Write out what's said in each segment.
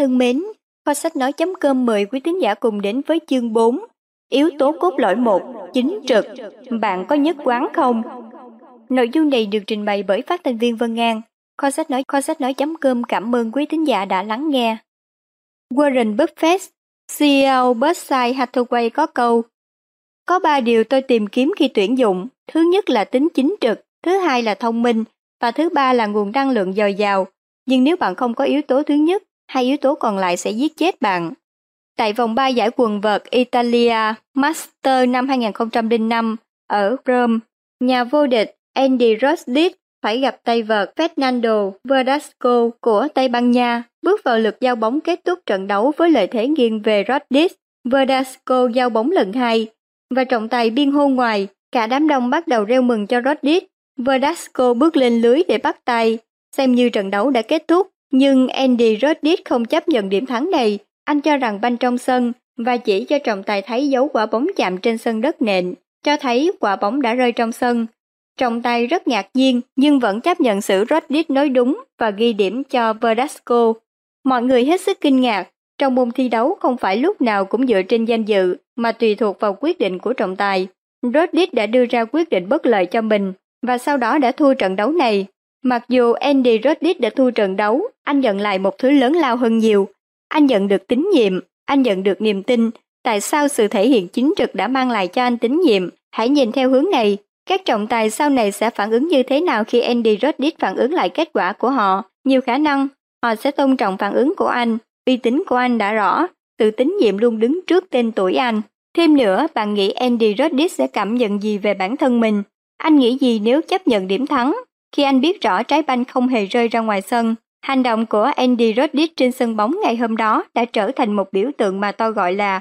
thân mến, kho sách nói.com mời quý tín giả cùng đến với chương 4. Yếu tố cốt lõi 1, chính trực. Bạn có nhất quán không? Nội dung này được trình bày bởi phát thanh viên Vân An. Kho sách nói kho sách nói.com cảm ơn quý tín giả đã lắng nghe. Warren Buffett, CEO Berkshire Hathaway có câu Có ba điều tôi tìm kiếm khi tuyển dụng. Thứ nhất là tính chính trực, thứ hai là thông minh và thứ ba là nguồn năng lượng dồi dào. Nhưng nếu bạn không có yếu tố thứ nhất, hai yếu tố còn lại sẽ giết chết bạn. Tại vòng 3 giải quần vợt Italia Master năm 2005 ở Rome, nhà vô địch Andy Roddick phải gặp tay vợt Fernando Verdasco của Tây Ban Nha, bước vào lượt giao bóng kết thúc trận đấu với lợi thế nghiêng về Roddick. Verdasco giao bóng lần hai và trọng tài biên hô ngoài, cả đám đông bắt đầu reo mừng cho Roddick. Verdasco bước lên lưới để bắt tay, xem như trận đấu đã kết thúc, nhưng Andy Roddick không chấp nhận điểm thắng này, anh cho rằng banh trong sân và chỉ cho trọng tài thấy dấu quả bóng chạm trên sân đất nện, cho thấy quả bóng đã rơi trong sân. Trọng tài rất ngạc nhiên nhưng vẫn chấp nhận sự Roddick nói đúng và ghi điểm cho Verdasco. Mọi người hết sức kinh ngạc, trong môn thi đấu không phải lúc nào cũng dựa trên danh dự mà tùy thuộc vào quyết định của trọng tài. Roddick đã đưa ra quyết định bất lợi cho mình và sau đó đã thua trận đấu này. Mặc dù Andy Roddick đã thua trận đấu, anh nhận lại một thứ lớn lao hơn nhiều. Anh nhận được tín nhiệm, anh nhận được niềm tin. Tại sao sự thể hiện chính trực đã mang lại cho anh tín nhiệm? Hãy nhìn theo hướng này. Các trọng tài sau này sẽ phản ứng như thế nào khi Andy Roddick phản ứng lại kết quả của họ? Nhiều khả năng, họ sẽ tôn trọng phản ứng của anh. Uy tín của anh đã rõ, sự tín nhiệm luôn đứng trước tên tuổi anh. Thêm nữa, bạn nghĩ Andy Roddick sẽ cảm nhận gì về bản thân mình? Anh nghĩ gì nếu chấp nhận điểm thắng? Khi anh biết rõ trái banh không hề rơi ra ngoài sân, hành động của Andy Roddick trên sân bóng ngày hôm đó đã trở thành một biểu tượng mà tôi gọi là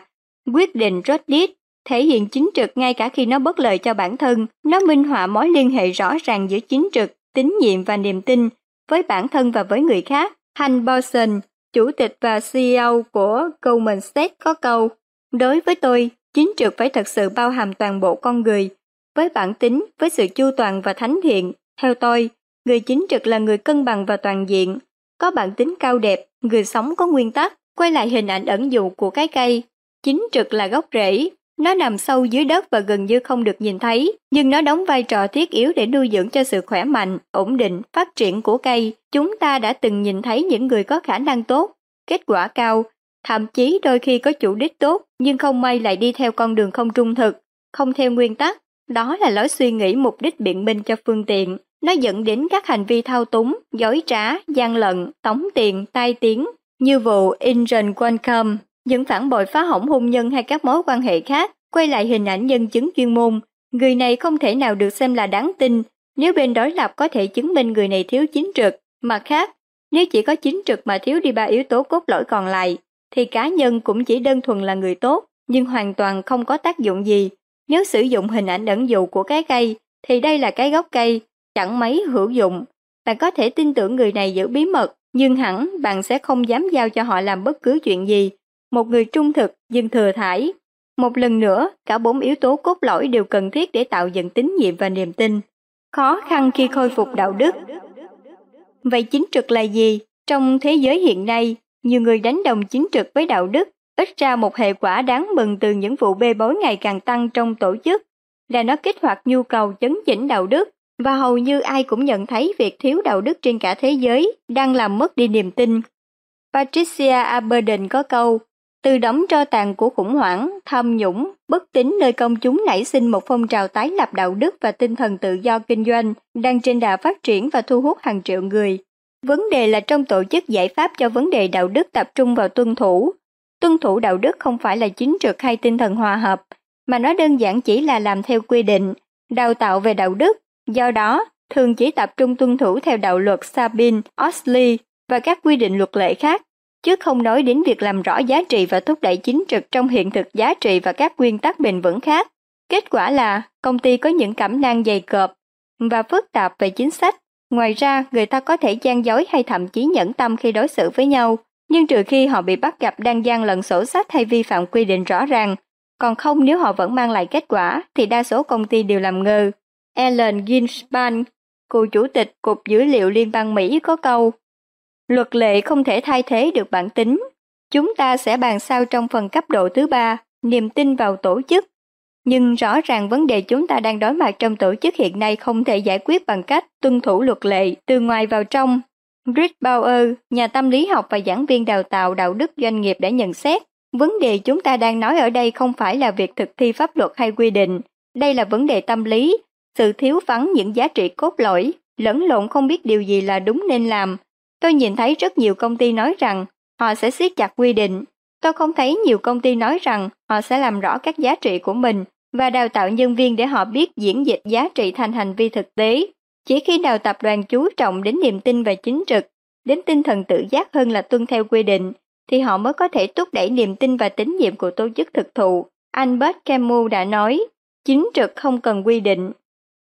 quyết định Roddick, thể hiện chính trực ngay cả khi nó bất lợi cho bản thân, nó minh họa mối liên hệ rõ ràng giữa chính trực, tín nhiệm và niềm tin với bản thân và với người khác. Hank Boston, chủ tịch và CEO của Goldman Sachs có câu, đối với tôi, chính trực phải thật sự bao hàm toàn bộ con người, với bản tính, với sự chu toàn và thánh thiện. Theo tôi, người chính trực là người cân bằng và toàn diện, có bản tính cao đẹp, người sống có nguyên tắc, quay lại hình ảnh ẩn dụ của cái cây. Chính trực là gốc rễ, nó nằm sâu dưới đất và gần như không được nhìn thấy, nhưng nó đóng vai trò thiết yếu để nuôi dưỡng cho sự khỏe mạnh, ổn định, phát triển của cây. Chúng ta đã từng nhìn thấy những người có khả năng tốt, kết quả cao, thậm chí đôi khi có chủ đích tốt, nhưng không may lại đi theo con đường không trung thực, không theo nguyên tắc, đó là lối suy nghĩ mục đích biện minh cho phương tiện. Nó dẫn đến các hành vi thao túng, dối trá, gian lận, tống tiền, tai tiếng, như vụ Incheon Quancom, những phản bội phá hỏng hôn nhân hay các mối quan hệ khác, quay lại hình ảnh nhân chứng chuyên môn. Người này không thể nào được xem là đáng tin nếu bên đối lập có thể chứng minh người này thiếu chính trực. Mặt khác, nếu chỉ có chính trực mà thiếu đi ba yếu tố cốt lõi còn lại, thì cá nhân cũng chỉ đơn thuần là người tốt, nhưng hoàn toàn không có tác dụng gì nếu sử dụng hình ảnh ẩn dụ của cái cây, thì đây là cái gốc cây, chẳng mấy hữu dụng. Bạn có thể tin tưởng người này giữ bí mật, nhưng hẳn bạn sẽ không dám giao cho họ làm bất cứ chuyện gì. Một người trung thực, nhưng thừa thải. Một lần nữa, cả bốn yếu tố cốt lõi đều cần thiết để tạo dựng tín nhiệm và niềm tin. Khó khăn khi khôi phục đạo đức. Vậy chính trực là gì? Trong thế giới hiện nay, nhiều người đánh đồng chính trực với đạo đức ít ra một hệ quả đáng mừng từ những vụ bê bối ngày càng tăng trong tổ chức là nó kích hoạt nhu cầu chấn chỉnh đạo đức và hầu như ai cũng nhận thấy việc thiếu đạo đức trên cả thế giới đang làm mất đi niềm tin. Patricia Aberdeen có câu, từ đống tro tàn của khủng hoảng, tham nhũng, bất tín nơi công chúng nảy sinh một phong trào tái lập đạo đức và tinh thần tự do kinh doanh đang trên đà phát triển và thu hút hàng triệu người. Vấn đề là trong tổ chức giải pháp cho vấn đề đạo đức tập trung vào tuân thủ, Tuân thủ đạo đức không phải là chính trực hay tinh thần hòa hợp, mà nó đơn giản chỉ là làm theo quy định, đào tạo về đạo đức. Do đó, thường chỉ tập trung tuân thủ theo đạo luật Sabin, Osley và các quy định luật lệ khác, chứ không nói đến việc làm rõ giá trị và thúc đẩy chính trực trong hiện thực giá trị và các nguyên tắc bền vững khác. Kết quả là công ty có những cảm năng dày cộp và phức tạp về chính sách. Ngoài ra, người ta có thể gian dối hay thậm chí nhẫn tâm khi đối xử với nhau nhưng trừ khi họ bị bắt gặp đang gian lận sổ sách hay vi phạm quy định rõ ràng, còn không nếu họ vẫn mang lại kết quả thì đa số công ty đều làm ngơ. Ellen Ginspan, cựu chủ tịch Cục Dữ liệu Liên bang Mỹ có câu Luật lệ không thể thay thế được bản tính. Chúng ta sẽ bàn sau trong phần cấp độ thứ ba, niềm tin vào tổ chức. Nhưng rõ ràng vấn đề chúng ta đang đối mặt trong tổ chức hiện nay không thể giải quyết bằng cách tuân thủ luật lệ từ ngoài vào trong. Rick Bauer, nhà tâm lý học và giảng viên đào tạo đạo đức doanh nghiệp đã nhận xét, vấn đề chúng ta đang nói ở đây không phải là việc thực thi pháp luật hay quy định, đây là vấn đề tâm lý, sự thiếu vắng những giá trị cốt lõi, lẫn lộn không biết điều gì là đúng nên làm. Tôi nhìn thấy rất nhiều công ty nói rằng họ sẽ siết chặt quy định. Tôi không thấy nhiều công ty nói rằng họ sẽ làm rõ các giá trị của mình và đào tạo nhân viên để họ biết diễn dịch giá trị thành hành vi thực tế. Chỉ khi nào tập đoàn chú trọng đến niềm tin và chính trực, đến tinh thần tự giác hơn là tuân theo quy định, thì họ mới có thể thúc đẩy niềm tin và tín nhiệm của tổ chức thực thụ. Albert Camus đã nói, chính trực không cần quy định.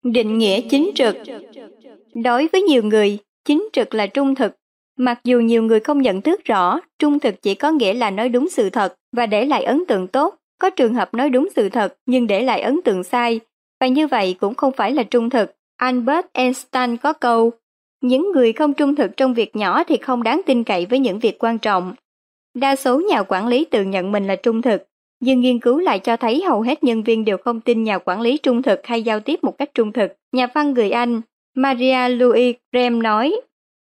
Định nghĩa chính trực Đối với nhiều người, chính trực là trung thực. Mặc dù nhiều người không nhận thức rõ, trung thực chỉ có nghĩa là nói đúng sự thật và để lại ấn tượng tốt. Có trường hợp nói đúng sự thật nhưng để lại ấn tượng sai, và như vậy cũng không phải là trung thực. Albert Einstein có câu, những người không trung thực trong việc nhỏ thì không đáng tin cậy với những việc quan trọng. Đa số nhà quản lý tự nhận mình là trung thực, nhưng nghiên cứu lại cho thấy hầu hết nhân viên đều không tin nhà quản lý trung thực hay giao tiếp một cách trung thực. Nhà văn người Anh Maria Louis Graham nói,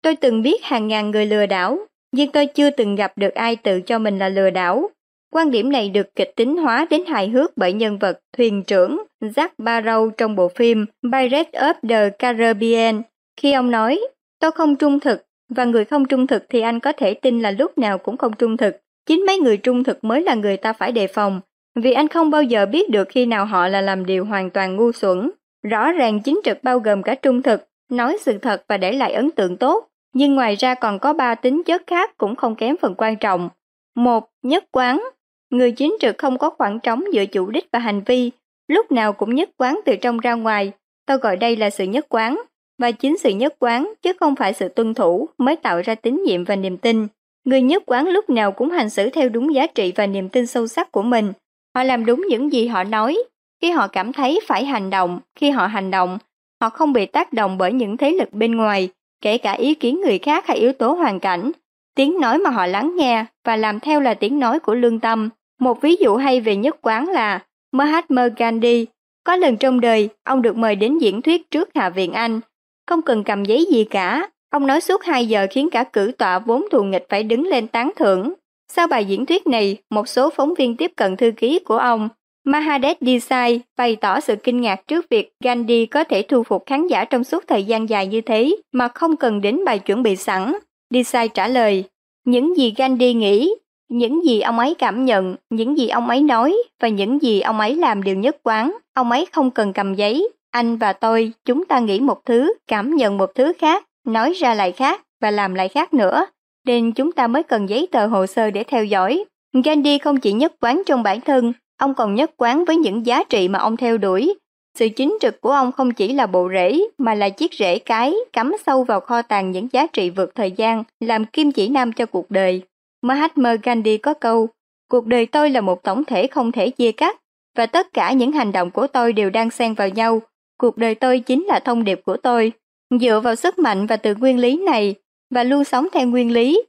Tôi từng biết hàng ngàn người lừa đảo, nhưng tôi chưa từng gặp được ai tự cho mình là lừa đảo. Quan điểm này được kịch tính hóa đến hài hước bởi nhân vật thuyền trưởng Jack Barrow trong bộ phim Pirates of the Caribbean, khi ông nói, tôi không trung thực, và người không trung thực thì anh có thể tin là lúc nào cũng không trung thực. Chính mấy người trung thực mới là người ta phải đề phòng, vì anh không bao giờ biết được khi nào họ là làm điều hoàn toàn ngu xuẩn. Rõ ràng chính trực bao gồm cả trung thực, nói sự thật và để lại ấn tượng tốt, nhưng ngoài ra còn có ba tính chất khác cũng không kém phần quan trọng. Một, nhất quán. Người chính trực không có khoảng trống giữa chủ đích và hành vi, lúc nào cũng nhất quán từ trong ra ngoài. Tôi gọi đây là sự nhất quán, và chính sự nhất quán chứ không phải sự tuân thủ mới tạo ra tín nhiệm và niềm tin. Người nhất quán lúc nào cũng hành xử theo đúng giá trị và niềm tin sâu sắc của mình. Họ làm đúng những gì họ nói, khi họ cảm thấy phải hành động, khi họ hành động, họ không bị tác động bởi những thế lực bên ngoài, kể cả ý kiến người khác hay yếu tố hoàn cảnh. Tiếng nói mà họ lắng nghe và làm theo là tiếng nói của lương tâm. Một ví dụ hay về nhất quán là Mahatma Gandhi. Có lần trong đời, ông được mời đến diễn thuyết trước Hạ viện Anh. Không cần cầm giấy gì cả, ông nói suốt 2 giờ khiến cả cử tọa vốn thù nghịch phải đứng lên tán thưởng. Sau bài diễn thuyết này, một số phóng viên tiếp cận thư ký của ông Mahadev Desai bày tỏ sự kinh ngạc trước việc Gandhi có thể thu phục khán giả trong suốt thời gian dài như thế mà không cần đến bài chuẩn bị sẵn. Desai trả lời, những gì Gandhi nghĩ, những gì ông ấy cảm nhận, những gì ông ấy nói và những gì ông ấy làm đều nhất quán. Ông ấy không cần cầm giấy. Anh và tôi, chúng ta nghĩ một thứ, cảm nhận một thứ khác, nói ra lại khác và làm lại khác nữa. Nên chúng ta mới cần giấy tờ hồ sơ để theo dõi. Gandhi không chỉ nhất quán trong bản thân Ông còn nhất quán với những giá trị mà ông theo đuổi. Sự chính trực của ông không chỉ là bộ rễ, mà là chiếc rễ cái cắm sâu vào kho tàng những giá trị vượt thời gian, làm kim chỉ nam cho cuộc đời. Mahatma Gandhi có câu, cuộc đời tôi là một tổng thể không thể chia cắt, và tất cả những hành động của tôi đều đang xen vào nhau. Cuộc đời tôi chính là thông điệp của tôi. Dựa vào sức mạnh và từ nguyên lý này, và luôn sống theo nguyên lý,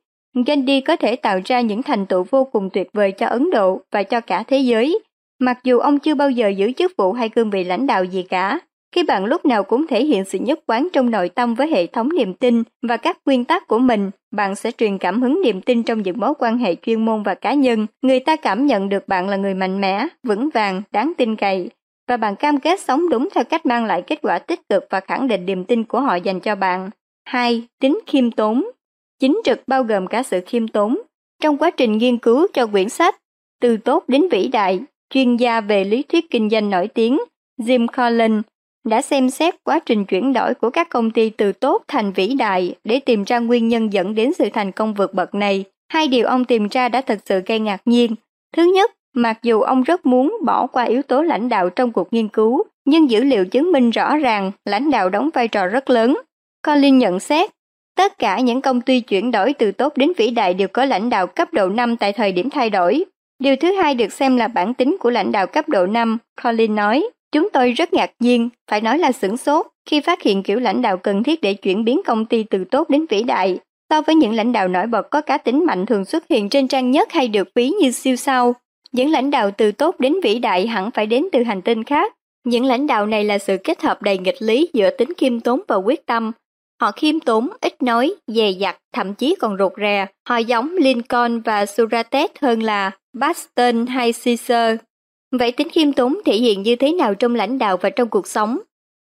Gandhi có thể tạo ra những thành tựu vô cùng tuyệt vời cho Ấn Độ và cho cả thế giới, mặc dù ông chưa bao giờ giữ chức vụ hay cương vị lãnh đạo gì cả. Khi bạn lúc nào cũng thể hiện sự nhất quán trong nội tâm với hệ thống niềm tin và các nguyên tắc của mình, bạn sẽ truyền cảm hứng niềm tin trong những mối quan hệ chuyên môn và cá nhân. Người ta cảm nhận được bạn là người mạnh mẽ, vững vàng, đáng tin cậy, và bạn cam kết sống đúng theo cách mang lại kết quả tích cực và khẳng định niềm tin của họ dành cho bạn. 2. Tính khiêm tốn Chính trực bao gồm cả sự khiêm tốn. Trong quá trình nghiên cứu cho quyển sách Từ tốt đến vĩ đại, chuyên gia về lý thuyết kinh doanh nổi tiếng Jim Collins đã xem xét quá trình chuyển đổi của các công ty từ tốt thành vĩ đại để tìm ra nguyên nhân dẫn đến sự thành công vượt bậc này. Hai điều ông tìm ra đã thật sự gây ngạc nhiên. Thứ nhất, mặc dù ông rất muốn bỏ qua yếu tố lãnh đạo trong cuộc nghiên cứu, nhưng dữ liệu chứng minh rõ ràng lãnh đạo đóng vai trò rất lớn. Colin nhận xét, Tất cả những công ty chuyển đổi từ tốt đến vĩ đại đều có lãnh đạo cấp độ 5 tại thời điểm thay đổi. Điều thứ hai được xem là bản tính của lãnh đạo cấp độ 5, Colin nói. Chúng tôi rất ngạc nhiên, phải nói là sửng sốt, khi phát hiện kiểu lãnh đạo cần thiết để chuyển biến công ty từ tốt đến vĩ đại. So với những lãnh đạo nổi bật có cá tính mạnh thường xuất hiện trên trang nhất hay được ví như siêu sao, những lãnh đạo từ tốt đến vĩ đại hẳn phải đến từ hành tinh khác. Những lãnh đạo này là sự kết hợp đầy nghịch lý giữa tính khiêm tốn và quyết tâm. Họ khiêm tốn, ít nói, dè dặt, thậm chí còn rụt rè. Họ giống Lincoln và Socrates hơn là Baston hay Caesar. Vậy tính khiêm tốn thể hiện như thế nào trong lãnh đạo và trong cuộc sống?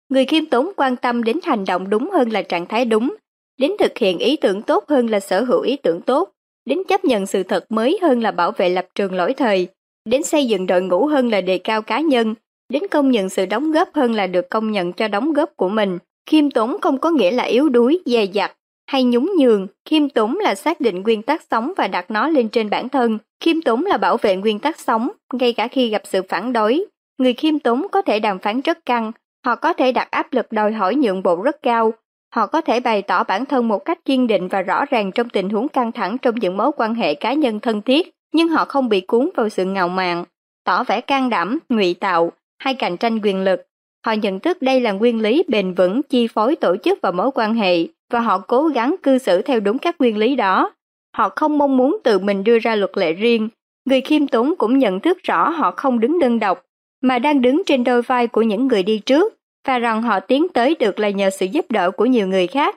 Người khiêm tốn quan tâm đến hành động đúng hơn là trạng thái đúng, đến thực hiện ý tưởng tốt hơn là sở hữu ý tưởng tốt, đến chấp nhận sự thật mới hơn là bảo vệ lập trường lỗi thời, đến xây dựng đội ngũ hơn là đề cao cá nhân, đến công nhận sự đóng góp hơn là được công nhận cho đóng góp của mình. Khiêm tốn không có nghĩa là yếu đuối, dè dặt hay nhún nhường. Khiêm tốn là xác định nguyên tắc sống và đặt nó lên trên bản thân. Khiêm tốn là bảo vệ nguyên tắc sống, ngay cả khi gặp sự phản đối. Người khiêm tốn có thể đàm phán rất căng, họ có thể đặt áp lực đòi hỏi nhượng bộ rất cao, họ có thể bày tỏ bản thân một cách kiên định và rõ ràng trong tình huống căng thẳng trong những mối quan hệ cá nhân thân thiết, nhưng họ không bị cuốn vào sự ngạo mạn, tỏ vẻ can đảm, ngụy tạo hay cạnh tranh quyền lực. Họ nhận thức đây là nguyên lý bền vững chi phối tổ chức và mối quan hệ và họ cố gắng cư xử theo đúng các nguyên lý đó. Họ không mong muốn tự mình đưa ra luật lệ riêng. Người khiêm tốn cũng nhận thức rõ họ không đứng đơn độc, mà đang đứng trên đôi vai của những người đi trước và rằng họ tiến tới được là nhờ sự giúp đỡ của nhiều người khác.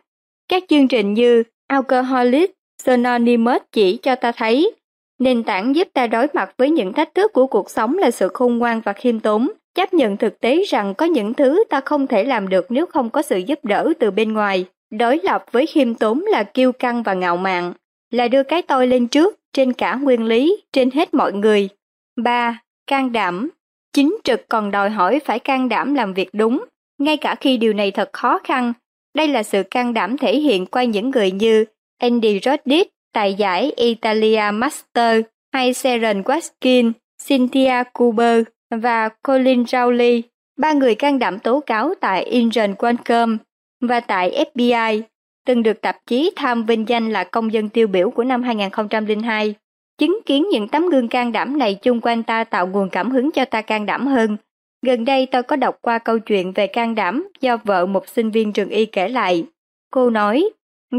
Các chương trình như Alcoholics Anonymous chỉ cho ta thấy nền tảng giúp ta đối mặt với những thách thức của cuộc sống là sự khôn ngoan và khiêm tốn, chấp nhận thực tế rằng có những thứ ta không thể làm được nếu không có sự giúp đỡ từ bên ngoài. Đối lập với khiêm tốn là kiêu căng và ngạo mạn, là đưa cái tôi lên trước, trên cả nguyên lý, trên hết mọi người. 3. Can đảm Chính trực còn đòi hỏi phải can đảm làm việc đúng, ngay cả khi điều này thật khó khăn. Đây là sự can đảm thể hiện qua những người như Andy Roddick, tài giải Italia Master, hay Sharon Watkin, Cynthia Cooper và Colin Rowley, ba người can đảm tố cáo tại Indian Quancom và tại FBI, từng được tạp chí Tham vinh danh là công dân tiêu biểu của năm 2002. Chứng kiến những tấm gương can đảm này chung quanh ta tạo nguồn cảm hứng cho ta can đảm hơn. Gần đây tôi có đọc qua câu chuyện về can đảm do vợ một sinh viên trường y kể lại. Cô nói,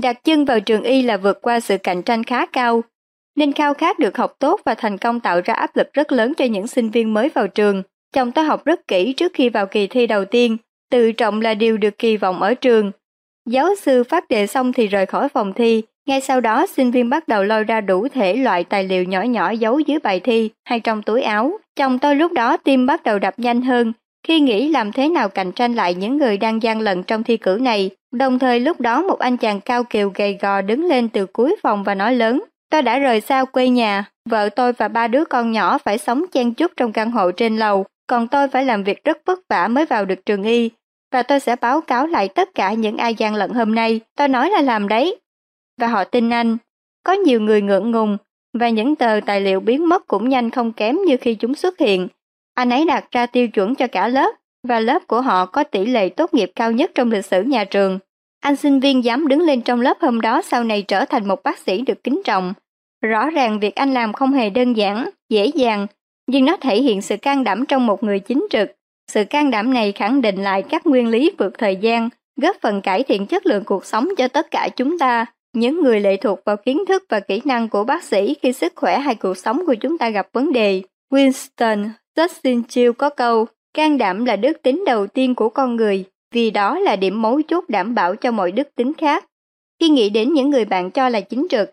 đặt chân vào trường y là vượt qua sự cạnh tranh khá cao, nên khao khát được học tốt và thành công tạo ra áp lực rất lớn cho những sinh viên mới vào trường. Chồng tôi học rất kỹ trước khi vào kỳ thi đầu tiên, tự trọng là điều được kỳ vọng ở trường. Giáo sư phát đề xong thì rời khỏi phòng thi, ngay sau đó sinh viên bắt đầu lôi ra đủ thể loại tài liệu nhỏ nhỏ giấu dưới bài thi hay trong túi áo. Chồng tôi lúc đó tim bắt đầu đập nhanh hơn, khi nghĩ làm thế nào cạnh tranh lại những người đang gian lận trong thi cử này. Đồng thời lúc đó một anh chàng cao kiều gầy gò đứng lên từ cuối phòng và nói lớn, tôi đã rời xa quê nhà, vợ tôi và ba đứa con nhỏ phải sống chen chúc trong căn hộ trên lầu, còn tôi phải làm việc rất vất vả mới vào được trường y. Và tôi sẽ báo cáo lại tất cả những ai gian lận hôm nay, tôi nói là làm đấy. Và họ tin anh. Có nhiều người ngượng ngùng, và những tờ tài liệu biến mất cũng nhanh không kém như khi chúng xuất hiện. Anh ấy đặt ra tiêu chuẩn cho cả lớp, và lớp của họ có tỷ lệ tốt nghiệp cao nhất trong lịch sử nhà trường. Anh sinh viên dám đứng lên trong lớp hôm đó sau này trở thành một bác sĩ được kính trọng. Rõ ràng việc anh làm không hề đơn giản, dễ dàng, nhưng nó thể hiện sự can đảm trong một người chính trực. Sự can đảm này khẳng định lại các nguyên lý vượt thời gian, góp phần cải thiện chất lượng cuộc sống cho tất cả chúng ta. Những người lệ thuộc vào kiến thức và kỹ năng của bác sĩ khi sức khỏe hay cuộc sống của chúng ta gặp vấn đề. Winston Churchill có câu, can đảm là đức tính đầu tiên của con người, vì đó là điểm mấu chốt đảm bảo cho mọi đức tính khác. Khi nghĩ đến những người bạn cho là chính trực,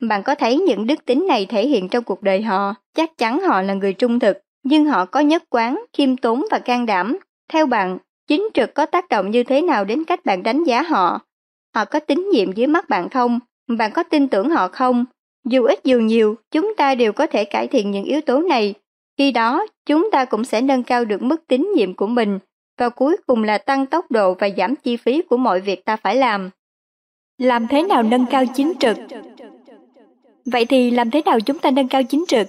bạn có thấy những đức tính này thể hiện trong cuộc đời họ, chắc chắn họ là người trung thực, nhưng họ có nhất quán, khiêm tốn và can đảm. Theo bạn, chính trực có tác động như thế nào đến cách bạn đánh giá họ? Họ có tín nhiệm dưới mắt bạn không? Bạn có tin tưởng họ không? Dù ít dù nhiều, chúng ta đều có thể cải thiện những yếu tố này. Khi đó, chúng ta cũng sẽ nâng cao được mức tín nhiệm của mình và cuối cùng là tăng tốc độ và giảm chi phí của mọi việc ta phải làm. Làm thế nào nâng cao chính trực? Vậy thì làm thế nào chúng ta nâng cao chính trực?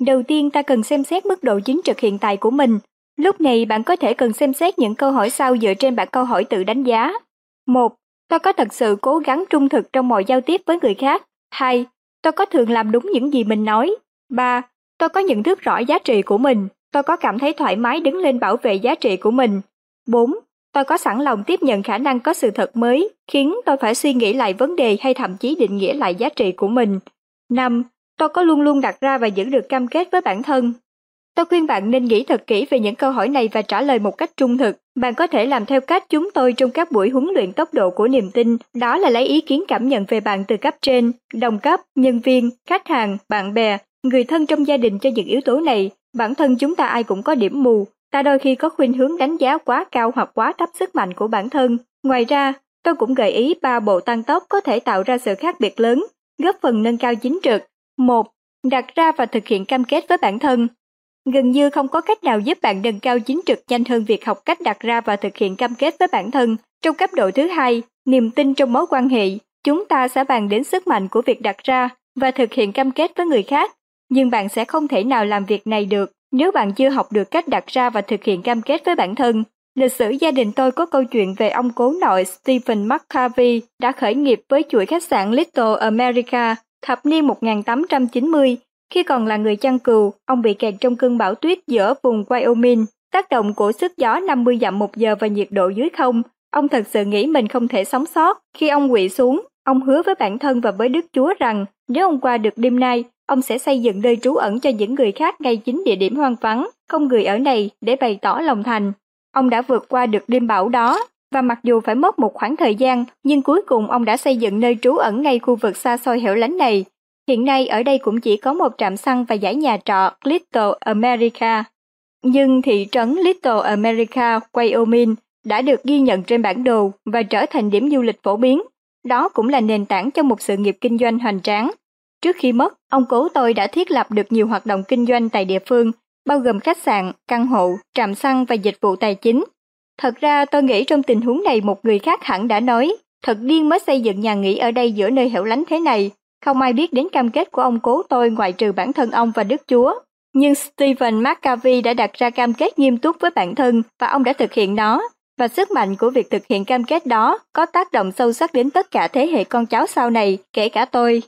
Đầu tiên ta cần xem xét mức độ chính trực hiện tại của mình. Lúc này bạn có thể cần xem xét những câu hỏi sau dựa trên bảng câu hỏi tự đánh giá. 1. Tôi có thật sự cố gắng trung thực trong mọi giao tiếp với người khác. 2. Tôi có thường làm đúng những gì mình nói. 3. Tôi có nhận thức rõ giá trị của mình. Tôi có cảm thấy thoải mái đứng lên bảo vệ giá trị của mình. 4. tôi có sẵn lòng tiếp nhận khả năng có sự thật mới, khiến tôi phải suy nghĩ lại vấn đề hay thậm chí định nghĩa lại giá trị của mình. 5. Tôi có luôn luôn đặt ra và giữ được cam kết với bản thân. Tôi khuyên bạn nên nghĩ thật kỹ về những câu hỏi này và trả lời một cách trung thực. Bạn có thể làm theo cách chúng tôi trong các buổi huấn luyện tốc độ của niềm tin, đó là lấy ý kiến cảm nhận về bạn từ cấp trên, đồng cấp, nhân viên, khách hàng, bạn bè, người thân trong gia đình cho những yếu tố này. Bản thân chúng ta ai cũng có điểm mù, ta đôi khi có khuynh hướng đánh giá quá cao hoặc quá thấp sức mạnh của bản thân. Ngoài ra, tôi cũng gợi ý ba bộ tăng tốc có thể tạo ra sự khác biệt lớn, góp phần nâng cao chính trực. một Đặt ra và thực hiện cam kết với bản thân. Gần như không có cách nào giúp bạn nâng cao chính trực nhanh hơn việc học cách đặt ra và thực hiện cam kết với bản thân. Trong cấp độ thứ hai, niềm tin trong mối quan hệ, chúng ta sẽ bàn đến sức mạnh của việc đặt ra và thực hiện cam kết với người khác. Nhưng bạn sẽ không thể nào làm việc này được nếu bạn chưa học được cách đặt ra và thực hiện cam kết với bản thân. Lịch sử gia đình tôi có câu chuyện về ông cố nội Stephen McCarvey đã khởi nghiệp với chuỗi khách sạn Little America thập niên 1890 khi còn là người chăn cừu, ông bị kẹt trong cơn bão tuyết giữa vùng Wyoming. Tác động của sức gió 50 dặm một giờ và nhiệt độ dưới không, ông thật sự nghĩ mình không thể sống sót. Khi ông quỵ xuống, ông hứa với bản thân và với Đức Chúa rằng nếu ông qua được đêm nay, ông sẽ xây dựng nơi trú ẩn cho những người khác ngay chính địa điểm hoang vắng, không người ở này để bày tỏ lòng thành. Ông đã vượt qua được đêm bão đó, và mặc dù phải mất một khoảng thời gian, nhưng cuối cùng ông đã xây dựng nơi trú ẩn ngay khu vực xa xôi hẻo lánh này. Hiện nay ở đây cũng chỉ có một trạm xăng và giải nhà trọ Little America. Nhưng thị trấn Little America, Wyoming đã được ghi nhận trên bản đồ và trở thành điểm du lịch phổ biến. Đó cũng là nền tảng cho một sự nghiệp kinh doanh hoành tráng. Trước khi mất, ông cố tôi đã thiết lập được nhiều hoạt động kinh doanh tại địa phương, bao gồm khách sạn, căn hộ, trạm xăng và dịch vụ tài chính. Thật ra tôi nghĩ trong tình huống này một người khác hẳn đã nói, thật điên mới xây dựng nhà nghỉ ở đây giữa nơi hẻo lánh thế này. Không ai biết đến cam kết của ông cố tôi ngoại trừ bản thân ông và Đức Chúa. Nhưng Stephen McCarvey đã đặt ra cam kết nghiêm túc với bản thân và ông đã thực hiện nó. Và sức mạnh của việc thực hiện cam kết đó có tác động sâu sắc đến tất cả thế hệ con cháu sau này, kể cả tôi.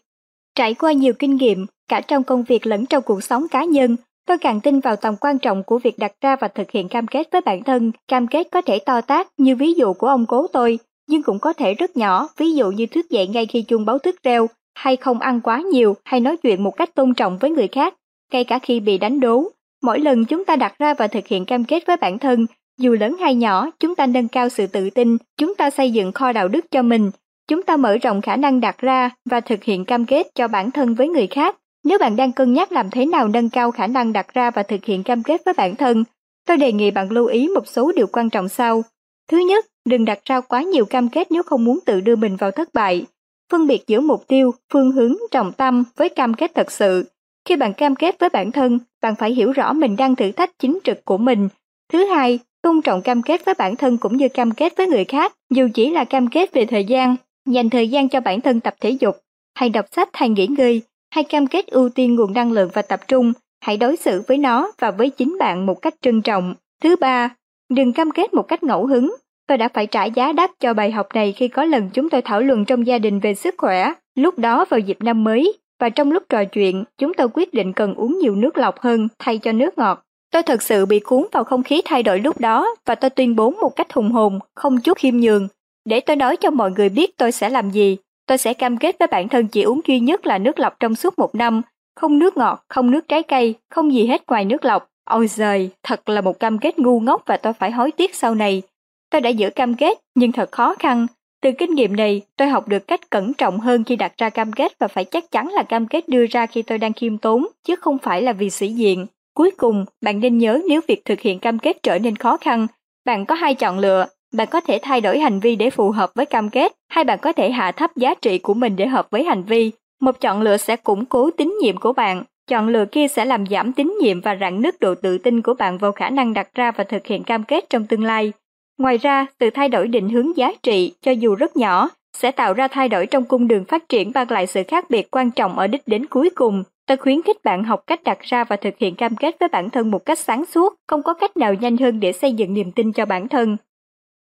Trải qua nhiều kinh nghiệm, cả trong công việc lẫn trong cuộc sống cá nhân, tôi càng tin vào tầm quan trọng của việc đặt ra và thực hiện cam kết với bản thân. Cam kết có thể to tác như ví dụ của ông cố tôi, nhưng cũng có thể rất nhỏ, ví dụ như thức dậy ngay khi chuông báo thức reo, hay không ăn quá nhiều hay nói chuyện một cách tôn trọng với người khác, ngay cả khi bị đánh đố. Mỗi lần chúng ta đặt ra và thực hiện cam kết với bản thân, dù lớn hay nhỏ, chúng ta nâng cao sự tự tin, chúng ta xây dựng kho đạo đức cho mình, chúng ta mở rộng khả năng đặt ra và thực hiện cam kết cho bản thân với người khác. Nếu bạn đang cân nhắc làm thế nào nâng cao khả năng đặt ra và thực hiện cam kết với bản thân, tôi đề nghị bạn lưu ý một số điều quan trọng sau. Thứ nhất, đừng đặt ra quá nhiều cam kết nếu không muốn tự đưa mình vào thất bại. Phân biệt giữa mục tiêu, phương hướng, trọng tâm với cam kết thật sự. Khi bạn cam kết với bản thân, bạn phải hiểu rõ mình đang thử thách chính trực của mình. Thứ hai, tôn trọng cam kết với bản thân cũng như cam kết với người khác, dù chỉ là cam kết về thời gian, dành thời gian cho bản thân tập thể dục, hay đọc sách hay nghỉ ngơi, hay cam kết ưu tiên nguồn năng lượng và tập trung, hãy đối xử với nó và với chính bạn một cách trân trọng. Thứ ba, đừng cam kết một cách ngẫu hứng, Tôi đã phải trả giá đắt cho bài học này khi có lần chúng tôi thảo luận trong gia đình về sức khỏe, lúc đó vào dịp năm mới, và trong lúc trò chuyện, chúng tôi quyết định cần uống nhiều nước lọc hơn thay cho nước ngọt. Tôi thật sự bị cuốn vào không khí thay đổi lúc đó và tôi tuyên bố một cách hùng hồn, không chút khiêm nhường. Để tôi nói cho mọi người biết tôi sẽ làm gì, tôi sẽ cam kết với bản thân chỉ uống duy nhất là nước lọc trong suốt một năm, không nước ngọt, không nước trái cây, không gì hết ngoài nước lọc. Ôi giời, thật là một cam kết ngu ngốc và tôi phải hối tiếc sau này. Tôi đã giữ cam kết nhưng thật khó khăn. Từ kinh nghiệm này, tôi học được cách cẩn trọng hơn khi đặt ra cam kết và phải chắc chắn là cam kết đưa ra khi tôi đang khiêm tốn, chứ không phải là vì sĩ diện. Cuối cùng, bạn nên nhớ nếu việc thực hiện cam kết trở nên khó khăn, bạn có hai chọn lựa. Bạn có thể thay đổi hành vi để phù hợp với cam kết, hay bạn có thể hạ thấp giá trị của mình để hợp với hành vi. Một chọn lựa sẽ củng cố tín nhiệm của bạn, chọn lựa kia sẽ làm giảm tín nhiệm và rạn nứt độ tự tin của bạn vào khả năng đặt ra và thực hiện cam kết trong tương lai. Ngoài ra, sự thay đổi định hướng giá trị, cho dù rất nhỏ, sẽ tạo ra thay đổi trong cung đường phát triển mang lại sự khác biệt quan trọng ở đích đến cuối cùng. Tôi khuyến khích bạn học cách đặt ra và thực hiện cam kết với bản thân một cách sáng suốt, không có cách nào nhanh hơn để xây dựng niềm tin cho bản thân.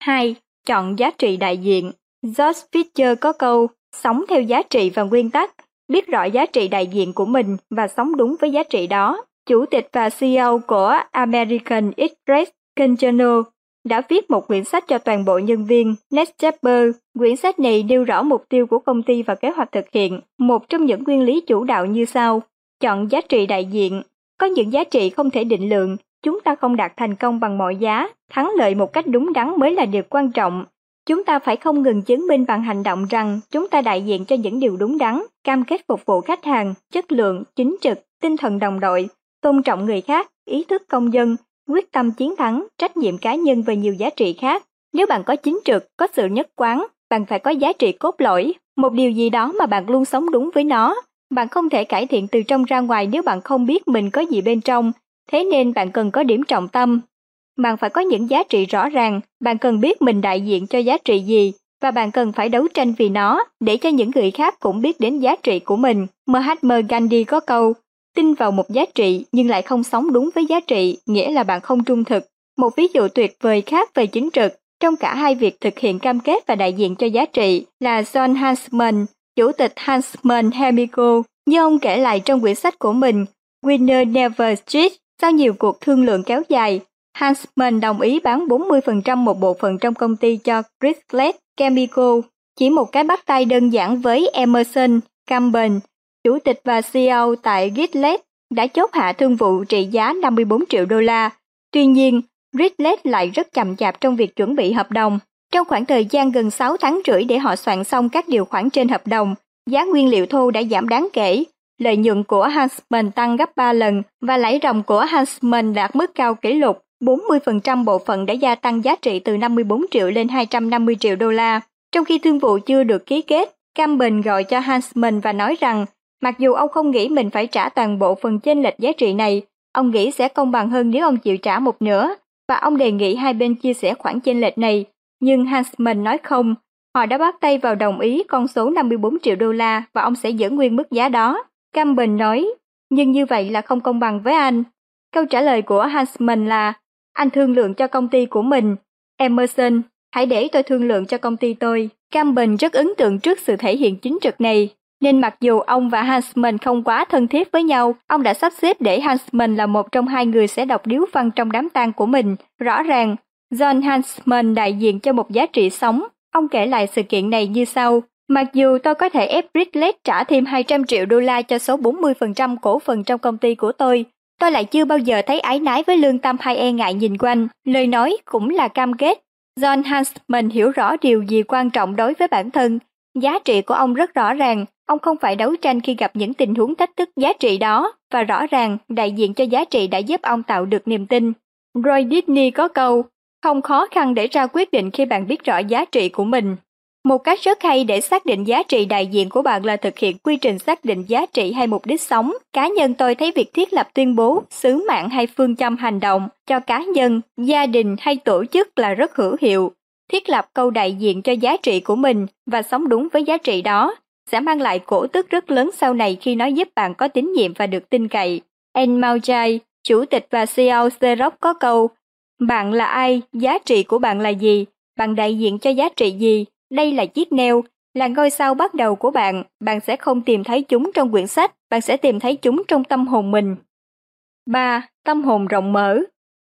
2. Chọn giá trị đại diện. George Fisher có câu, sống theo giá trị và nguyên tắc, biết rõ giá trị đại diện của mình và sống đúng với giá trị đó. Chủ tịch và CEO của American Express Kenjano đã viết một quyển sách cho toàn bộ nhân viên, Next Quyển sách này nêu rõ mục tiêu của công ty và kế hoạch thực hiện. Một trong những nguyên lý chủ đạo như sau. Chọn giá trị đại diện. Có những giá trị không thể định lượng, chúng ta không đạt thành công bằng mọi giá, thắng lợi một cách đúng đắn mới là điều quan trọng. Chúng ta phải không ngừng chứng minh bằng hành động rằng chúng ta đại diện cho những điều đúng đắn, cam kết phục vụ khách hàng, chất lượng, chính trực, tinh thần đồng đội, tôn trọng người khác, ý thức công dân, quyết tâm chiến thắng, trách nhiệm cá nhân và nhiều giá trị khác. Nếu bạn có chính trực, có sự nhất quán, bạn phải có giá trị cốt lõi, một điều gì đó mà bạn luôn sống đúng với nó. Bạn không thể cải thiện từ trong ra ngoài nếu bạn không biết mình có gì bên trong, thế nên bạn cần có điểm trọng tâm. Bạn phải có những giá trị rõ ràng, bạn cần biết mình đại diện cho giá trị gì và bạn cần phải đấu tranh vì nó để cho những người khác cũng biết đến giá trị của mình. Mahatma Gandhi có câu, tin vào một giá trị nhưng lại không sống đúng với giá trị, nghĩa là bạn không trung thực. Một ví dụ tuyệt vời khác về chính trực, trong cả hai việc thực hiện cam kết và đại diện cho giá trị là John Huntsman, chủ tịch Huntsman Chemical. Như ông kể lại trong quyển sách của mình, Winner Never Cheat, sau nhiều cuộc thương lượng kéo dài, Huntsman đồng ý bán 40% một bộ phận trong công ty cho Chrysler Chemical. Chỉ một cái bắt tay đơn giản với Emerson, Campbell, chủ tịch và CEO tại Gitlet đã chốt hạ thương vụ trị giá 54 triệu đô la. Tuy nhiên, Gitlet lại rất chậm chạp trong việc chuẩn bị hợp đồng. Trong khoảng thời gian gần 6 tháng rưỡi để họ soạn xong các điều khoản trên hợp đồng, giá nguyên liệu thô đã giảm đáng kể. Lợi nhuận của Huntsman tăng gấp 3 lần và lãi ròng của Huntsman đạt mức cao kỷ lục. 40% bộ phận đã gia tăng giá trị từ 54 triệu lên 250 triệu đô la. Trong khi thương vụ chưa được ký kết, Campbell gọi cho Huntsman và nói rằng Mặc dù ông không nghĩ mình phải trả toàn bộ phần chênh lệch giá trị này, ông nghĩ sẽ công bằng hơn nếu ông chịu trả một nửa, và ông đề nghị hai bên chia sẻ khoản chênh lệch này. Nhưng Hansman nói không, họ đã bắt tay vào đồng ý con số 54 triệu đô la và ông sẽ giữ nguyên mức giá đó. Campbell nói, nhưng như vậy là không công bằng với anh. Câu trả lời của Hansman là, anh thương lượng cho công ty của mình. Emerson, hãy để tôi thương lượng cho công ty tôi. Campbell rất ấn tượng trước sự thể hiện chính trực này nên mặc dù ông và Hansman không quá thân thiết với nhau, ông đã sắp xếp để Hansman là một trong hai người sẽ đọc điếu văn trong đám tang của mình. Rõ ràng, John Hansman đại diện cho một giá trị sống. Ông kể lại sự kiện này như sau. Mặc dù tôi có thể ép Bridget trả thêm 200 triệu đô la cho số 40% cổ phần trong công ty của tôi, tôi lại chưa bao giờ thấy ái nái với lương tâm hay e ngại nhìn quanh. Lời nói cũng là cam kết. John Hansman hiểu rõ điều gì quan trọng đối với bản thân. Giá trị của ông rất rõ ràng, Ông không phải đấu tranh khi gặp những tình huống thách thức giá trị đó, và rõ ràng đại diện cho giá trị đã giúp ông tạo được niềm tin. Roy Disney có câu, không khó khăn để ra quyết định khi bạn biết rõ giá trị của mình. Một cách rất hay để xác định giá trị đại diện của bạn là thực hiện quy trình xác định giá trị hay mục đích sống. Cá nhân tôi thấy việc thiết lập tuyên bố, sứ mạng hay phương châm hành động cho cá nhân, gia đình hay tổ chức là rất hữu hiệu. Thiết lập câu đại diện cho giá trị của mình và sống đúng với giá trị đó sẽ mang lại cổ tức rất lớn sau này khi nó giúp bạn có tín nhiệm và được tin cậy. En Maujai, chủ tịch và CEO Xerox có câu, bạn là ai, giá trị của bạn là gì, bạn đại diện cho giá trị gì, đây là chiếc neo, là ngôi sao bắt đầu của bạn, bạn sẽ không tìm thấy chúng trong quyển sách, bạn sẽ tìm thấy chúng trong tâm hồn mình. 3. Tâm hồn rộng mở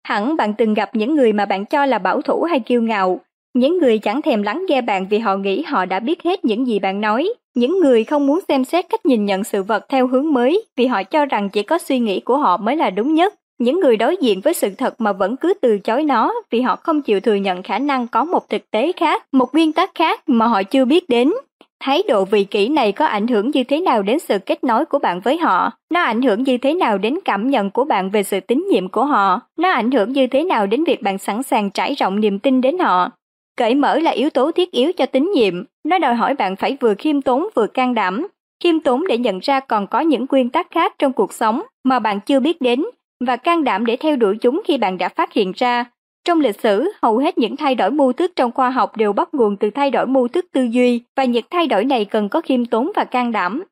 Hẳn bạn từng gặp những người mà bạn cho là bảo thủ hay kiêu ngạo, những người chẳng thèm lắng nghe bạn vì họ nghĩ họ đã biết hết những gì bạn nói. Những người không muốn xem xét cách nhìn nhận sự vật theo hướng mới vì họ cho rằng chỉ có suy nghĩ của họ mới là đúng nhất. Những người đối diện với sự thật mà vẫn cứ từ chối nó vì họ không chịu thừa nhận khả năng có một thực tế khác, một nguyên tắc khác mà họ chưa biết đến. Thái độ vị kỷ này có ảnh hưởng như thế nào đến sự kết nối của bạn với họ? Nó ảnh hưởng như thế nào đến cảm nhận của bạn về sự tín nhiệm của họ? Nó ảnh hưởng như thế nào đến việc bạn sẵn sàng trải rộng niềm tin đến họ? Cởi mở là yếu tố thiết yếu cho tín nhiệm, nó đòi hỏi bạn phải vừa khiêm tốn vừa can đảm. Khiêm tốn để nhận ra còn có những nguyên tắc khác trong cuộc sống mà bạn chưa biết đến và can đảm để theo đuổi chúng khi bạn đã phát hiện ra. Trong lịch sử, hầu hết những thay đổi mô thức trong khoa học đều bắt nguồn từ thay đổi mô thức tư duy và những thay đổi này cần có khiêm tốn và can đảm.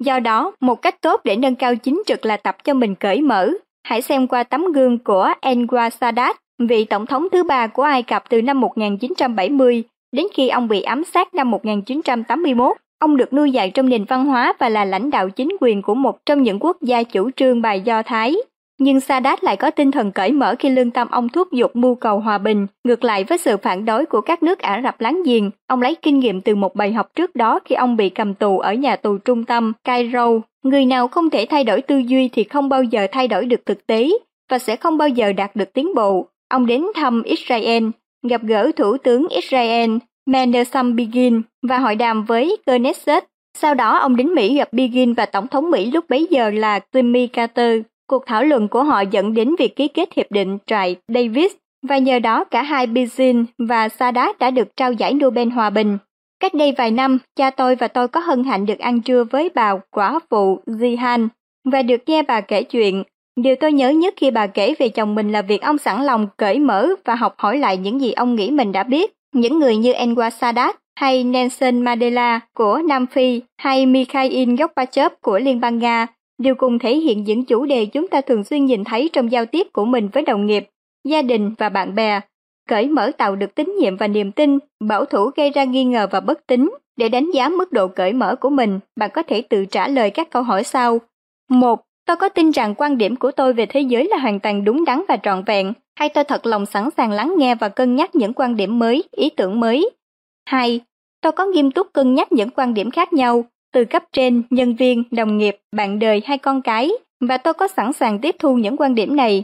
Do đó, một cách tốt để nâng cao chính trực là tập cho mình cởi mở. Hãy xem qua tấm gương của Enwa Sadat, vị tổng thống thứ ba của Ai Cập từ năm 1970 đến khi ông bị ám sát năm 1981. Ông được nuôi dạy trong nền văn hóa và là lãnh đạo chính quyền của một trong những quốc gia chủ trương bài Do Thái. nhưng Sadat lại có tinh thần cởi mở khi lương tâm ông thúc giục mưu cầu hòa bình. Ngược lại với sự phản đối của các nước Ả Rập láng giềng, ông lấy kinh nghiệm từ một bài học trước đó khi ông bị cầm tù ở nhà tù trung tâm Cairo. Người nào không thể thay đổi tư duy thì không bao giờ thay đổi được thực tế và sẽ không bao giờ đạt được tiến bộ. Ông đến thăm Israel, gặp gỡ Thủ tướng Israel Menachem Begin và hội đàm với Knesset. Sau đó ông đến Mỹ gặp Begin và Tổng thống Mỹ lúc bấy giờ là Jimmy Carter. Cuộc thảo luận của họ dẫn đến việc ký kết hiệp định trại Davis và nhờ đó cả hai Begin và Sadat đã được trao giải Nobel Hòa bình. Cách đây vài năm, cha tôi và tôi có hân hạnh được ăn trưa với bà quả phụ Zihan và được nghe bà kể chuyện. Điều tôi nhớ nhất khi bà kể về chồng mình là việc ông sẵn lòng cởi mở và học hỏi lại những gì ông nghĩ mình đã biết. Những người như Anwar Sadat hay Nelson Mandela của Nam Phi hay Mikhail Gorbachev của Liên bang Nga đều cùng thể hiện những chủ đề chúng ta thường xuyên nhìn thấy trong giao tiếp của mình với đồng nghiệp, gia đình và bạn bè. Cởi mở tạo được tín nhiệm và niềm tin, bảo thủ gây ra nghi ngờ và bất tín. Để đánh giá mức độ cởi mở của mình, bạn có thể tự trả lời các câu hỏi sau. một Tôi có tin rằng quan điểm của tôi về thế giới là hoàn toàn đúng đắn và trọn vẹn, hay tôi thật lòng sẵn sàng lắng nghe và cân nhắc những quan điểm mới, ý tưởng mới. 2. Tôi có nghiêm túc cân nhắc những quan điểm khác nhau, từ cấp trên, nhân viên, đồng nghiệp, bạn đời hay con cái, và tôi có sẵn sàng tiếp thu những quan điểm này.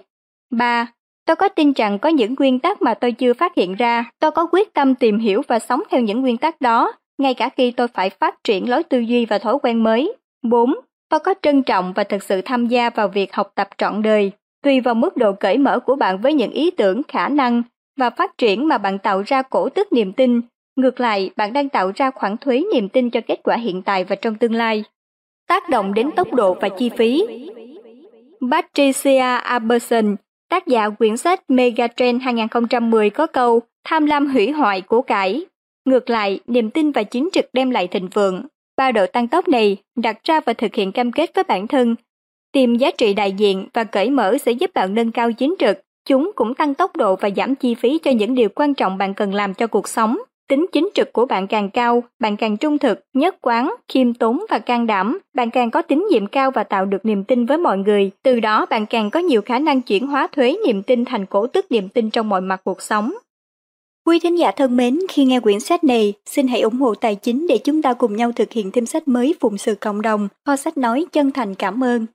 3. Tôi có tin rằng có những nguyên tắc mà tôi chưa phát hiện ra, tôi có quyết tâm tìm hiểu và sống theo những nguyên tắc đó, ngay cả khi tôi phải phát triển lối tư duy và thói quen mới. 4 và có trân trọng và thực sự tham gia vào việc học tập trọn đời, tùy vào mức độ cởi mở của bạn với những ý tưởng, khả năng và phát triển mà bạn tạo ra cổ tức niềm tin. Ngược lại, bạn đang tạo ra khoản thuế niềm tin cho kết quả hiện tại và trong tương lai. Tác động đến tốc độ và chi phí Patricia Aberson, tác giả quyển sách Megatrend 2010 có câu tham lam hủy hoại của cải. Ngược lại, niềm tin và chính trực đem lại thịnh vượng. Ba độ tăng tốc này đặt ra và thực hiện cam kết với bản thân. Tìm giá trị đại diện và cởi mở sẽ giúp bạn nâng cao chính trực. Chúng cũng tăng tốc độ và giảm chi phí cho những điều quan trọng bạn cần làm cho cuộc sống. Tính chính trực của bạn càng cao, bạn càng trung thực, nhất quán, khiêm tốn và can đảm, bạn càng có tín nhiệm cao và tạo được niềm tin với mọi người. Từ đó bạn càng có nhiều khả năng chuyển hóa thuế niềm tin thành cổ tức niềm tin trong mọi mặt cuộc sống. Quý thính giả thân mến, khi nghe quyển sách này, xin hãy ủng hộ tài chính để chúng ta cùng nhau thực hiện thêm sách mới phụng sự cộng đồng. Kho sách nói chân thành cảm ơn.